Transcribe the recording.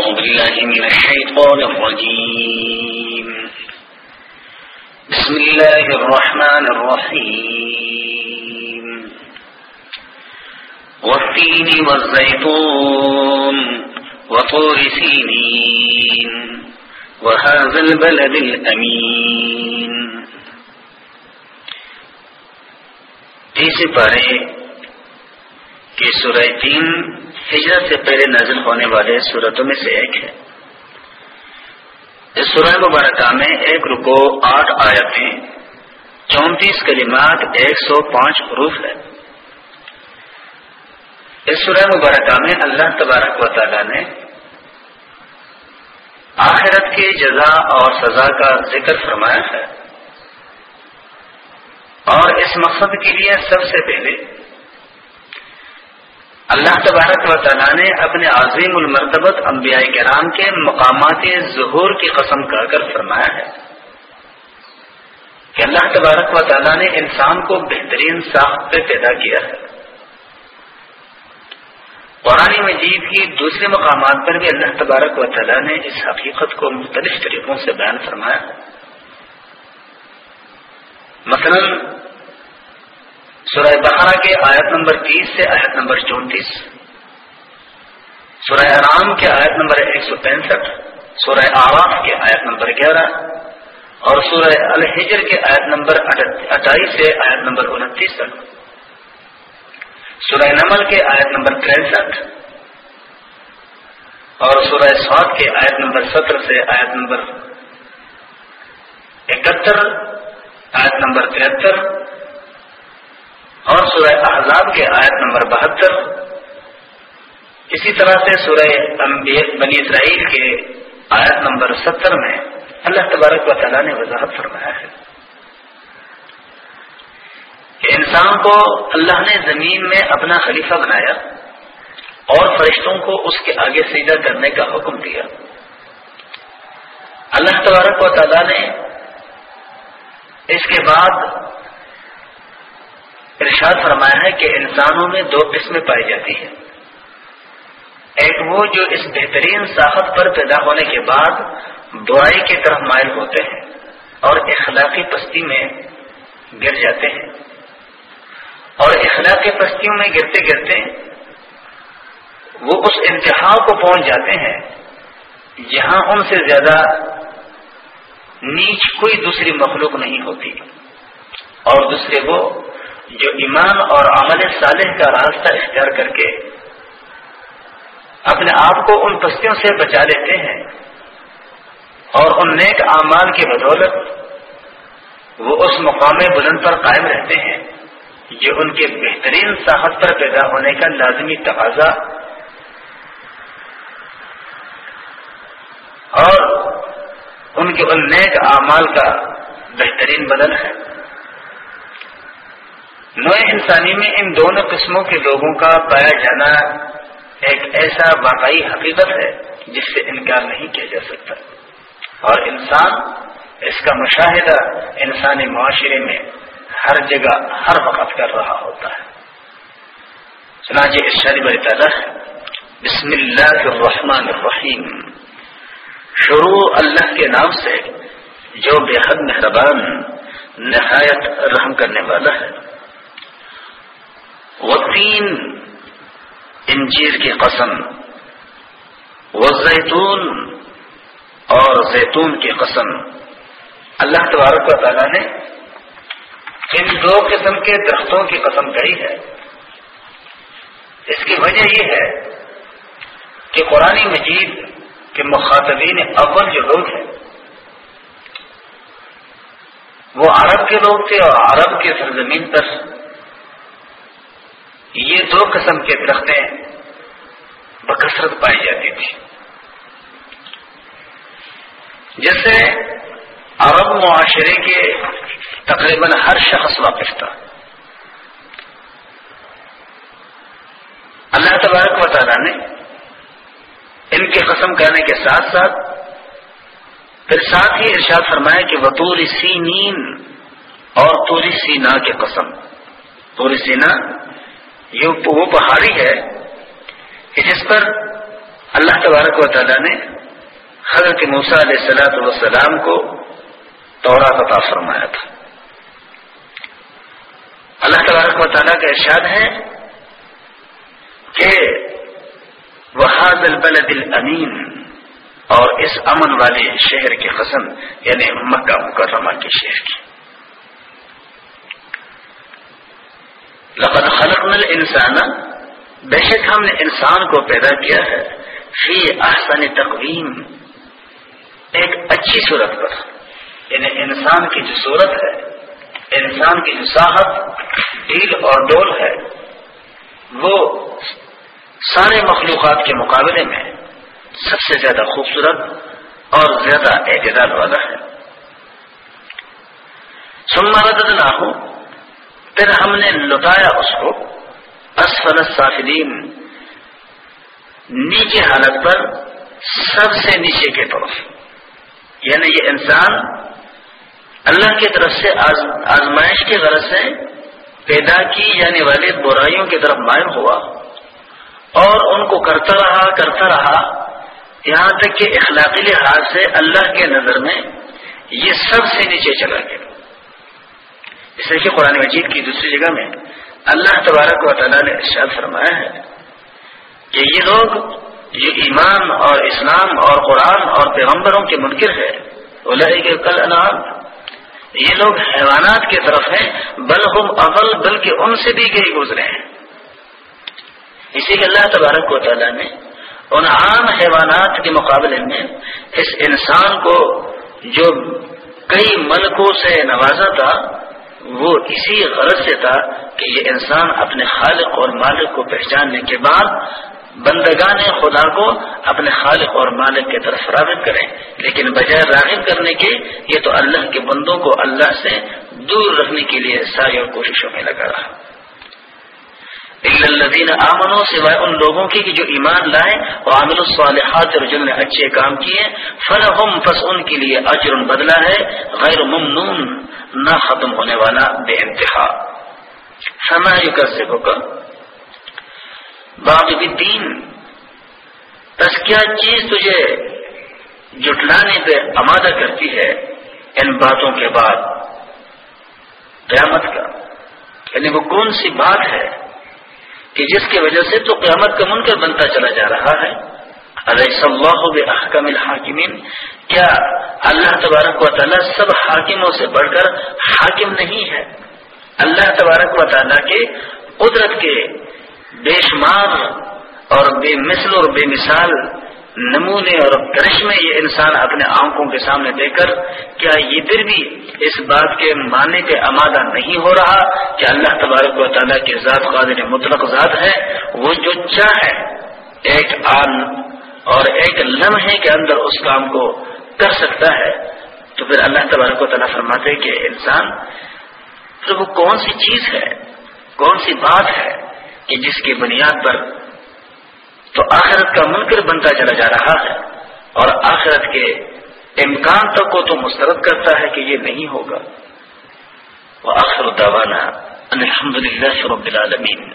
أعوذ بالله من الشيطان الرجيم. بسم الله الرحمن الرحيم. والتين والزيتون وطور سينين وهذا البلد الأمين. تیسے پارے کہ سورہ تین ہجرت سے پہلے نازل ہونے والے صورتوں میں سے ایک ہے۔ اس سورہ مبارکہ میں ایک رکو آٹھ آیتیں چونتیس کلمات، ایک سو پانچ حروف ہے اس سورہ مبارکہ میں اللہ تبارک و تعالی نے آخرت کی جزا اور سزا کا ذکر فرمایا ہے۔ اور اس مقصد کے لیے سب سے پہلے اللہ تبارک و تعالیٰ نے اپنے عظیم المرتبت انبیاء کرام کے مقامات ظہور کی قسم کر کر فرمایا ہے کہ اللہ تبارک و تعالیٰ نے انسان کو بہترین ساخت پہ پیدا کیا ہے۔ قرآن مجید کی دوسرے مقامات پر بھی اللہ تبارک و تعالیٰ نے اس حقیقت کو مختلف طریقوں سے بیان فرمایا۔ ہے مثلا سورہ بہارا کے آیت نمبر تیس سے آیت نمبر چونتیس سورہ ارام کے آیت نمبر ایک سو پینسٹھ سورہ آواف کے آیت نمبر گیارہ اور سورہ الحجر کے آیت نمبر اٹھائیس سے آیت نمبر انتیس تک سورہ نمل کے آیت نمبر تریسٹھ اور سورہ سواد کے آیت نمبر سترہ سے آیت نمبر اکہتر آیت نمبر تہتر اور سورہ احزاب کے آیت نمبر بہتر۔ اسی طرح سے سورہ بنی اسرائیل کے آیت نمبر ستر میں اللہ تبارک و تعالیٰ نے وضاحت فرمایا ہے۔ کہ انسان کو اللہ نے زمین میں اپنا خلیفہ بنایا اور فرشتوں کو اس کے آگے سیدھا کرنے کا حکم دیا۔ اللہ تبارک و تعالیٰ نے اس کے بعد ارشاد فرمایا ہے کہ انسانوں میں دو قسمیں پائی جاتی ہیں۔ ایک وہ جو اس بہترین ساخت پر پیدا ہونے کے بعد برائی کی طرف مائل ہوتے ہیں اور اخلاقی پستی میں گر جاتے ہیں۔ اور اخلاقی پستیوں میں گرتے گرتے وہ اس انتہا کو پہنچ جاتے ہیں جہاں ان سے زیادہ نیچ کوئی دوسری مخلوق نہیں ہوتی اور دوسرے وہ جو ایمان اور عمل صالح کا راستہ اختیار کر کے اپنے آپ کو ان پستیوں سے بچا لیتے ہیں اور ان نیک اعمال کی بدولت وہ اس مقام بلند پر قائم رہتے ہیں جو ان کے بہترین صاحب پر پیدا ہونے کا لازمی تقاضا اور ان کے ان نیک اعمال کا بہترین بدل ہے۔ نو انسانی میں ان دونوں قسموں کے لوگوں کا پایا جانا ایک ایسا واقعی حقیقت ہے جس سے انکار نہیں کیا جا سکتا۔ اور انسان، اس کا مشاہدہ انسانی معاشرے میں ہر جگہ، ہر وقت کر رہا ہوتا ہے۔ چنانچہ اس شریف تعالیٰ بسم اللہ الرحمن الرحیم۔ شروع اللہ کے نام سے جو بے حد مہربان، نہایت رحم کرنے والا ہے۔ وہ تین انجیر کی قسم وہ زیتون اور زیتون کی قسم۔ اللہ تبارک و تعالیٰ نے ان دو قسم کے درختوں کی قسم کہی ہے۔ اس کی وجہ یہ ہے کہ قرآن مجید کے مخاطبین اول جو لوگ ہیں، وہ عرب کے لوگ تھے اور عرب کے سرزمین پر یہ دو قسم کے درختیں بکثرت پائی جاتی تھی۔ جیسے عرب معاشرے کے تقریباً ہر شخص واقف تھا۔ اللہ تبارک و تعالیٰ نے ان کی قسم کرنے کے ساتھ ساتھ پھر ساتھ ہی ارشاد فرمایا کہ وہ سینین اور توری سینا کی قسم۔ توری سینا یہ وہ پہاڑی ہے کہ جس پر اللہ تبارک و تعالیٰ نے حضرت موسا علیہ السلاۃ والسلام کو تورا عطا فرمایا تھا۔ اللہ تبارک و تعالیٰ کا ارشاد ہے کہ البلد الامین اور اس امن والے شہر کی قسم یعنی مکہ مکرمہ کے شہر کی۔ لقد خلقنا الانسان. بے شک ہم نے انسان کو پیدا کیا ہے فی احسن تقویم. ایک اچھی صورت پر. یعنی انسان کی جو صورت ہے، انسان کی جو صاحب ڈیل اور ڈول ہے، وہ سارے مخلوقات کے مقابلے میں سب سے زیادہ خوبصورت اور زیادہ اعتدال والا ہے۔ سمارت نہ ہو پھر ہم نے لٹایا اس کو۔ اسفل سافدین نیچے حالت پر سب سے نیچے کے طرف۔ یعنی یہ انسان اللہ کی طرف سے آزمائش کے غرض سے پیدا کی یعنی جانے والے برائیوں کی طرف مائل ہوا اور ان کو کرتا رہا کرتا رہا۔ یہاں تک کہ اخلاقی لحاظ سے اللہ کے نظر میں یہ سب سے نیچے چلا گیا۔ اس لیے کہ قرآن مجید کی دوسری جگہ میں اللہ تبارک و تعالیٰ نے ارشاد فرمایا ہے کہ یہ لوگ یہ ایمان اور اسلام اور قرآن اور پیغمبروں کے منکر ہے کے کل انعام۔ یہ لوگ حیوانات کی طرف ہیں، بل ہم اول، بلکہ ان سے بھی گئی گزرے ہیں۔ اسی کے اللہ تبارک و تعالیٰ نے ان عام حیوانات کے مقابلے میں اس انسان کو جو کئی ملکوں سے نوازا تھا وہ اسی غرض سے تھا کہ یہ انسان اپنے خالق اور مالک کو پہچاننے کے بعد بندگان خدا کو اپنے خالق اور مالک کی طرف راغب کریں لیکن بجائے راغب کرنے کے، یہ تو اللہ کے بندوں کو اللہ سے دور رکھنے کے لیے ساری اور کوششوں میں لگا رہا۔ الدین آمنوں سوائے ان لوگوں کی جو ایمان لائے اور عامل الصالحات اور جن نے اچھے کام کیے فن پس ان کے لیے اجر بدلا ہے، غیر ممنون نہ ختم ہونے والا بے انتہا۔ سما سے کر دین۔ بس کیا چیز تجھے جٹلانے پہ آمادہ کرتی ہے ان باتوں کے بعد؟ قیامت کا۔ یعنی وہ کون سی بات ہے؟ کہ جس کی وجہ سے تو قیامت کا منکر بنتا چلا جا رہا ہے۔ علیہ اللہ بحکم الحاکمین کیا اللہ تبارک و تعالیٰ سب حاکموں سے بڑھ کر حاکم نہیں ہے؟ اللہ تبارک و تعالیٰ کے قدرت کے بے شمار اور بے مثل اور بے مثال نمونے اور کرشمے یہ انسان اپنے آنکھوں کے سامنے دے کر، کیا یہ پھر بھی اس بات کے ماننے کے آمادہ نہیں ہو رہا کہ اللہ تبارک و تعالیٰ کے ذات قادر مطلق ذات ہے؟ وہ جو چاہے ایک آن اور ایک لمحے کے اندر اس کام کو کر سکتا ہے۔ تو پھر اللہ تبارک و تعالیٰ فرماتے کہ انسان، پھر وہ کون سی چیز ہے؟ کون سی بات ہے کہ جس کی بنیاد پر آخرت کا منکر بنتا چلا جا رہا ہے اور آخرت کے امکان تک کو تو مسترد کرتا ہے کہ یہ نہیں ہوگا۔ وہ آخر الحمد للہ رب العالمین۔